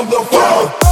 on the floor.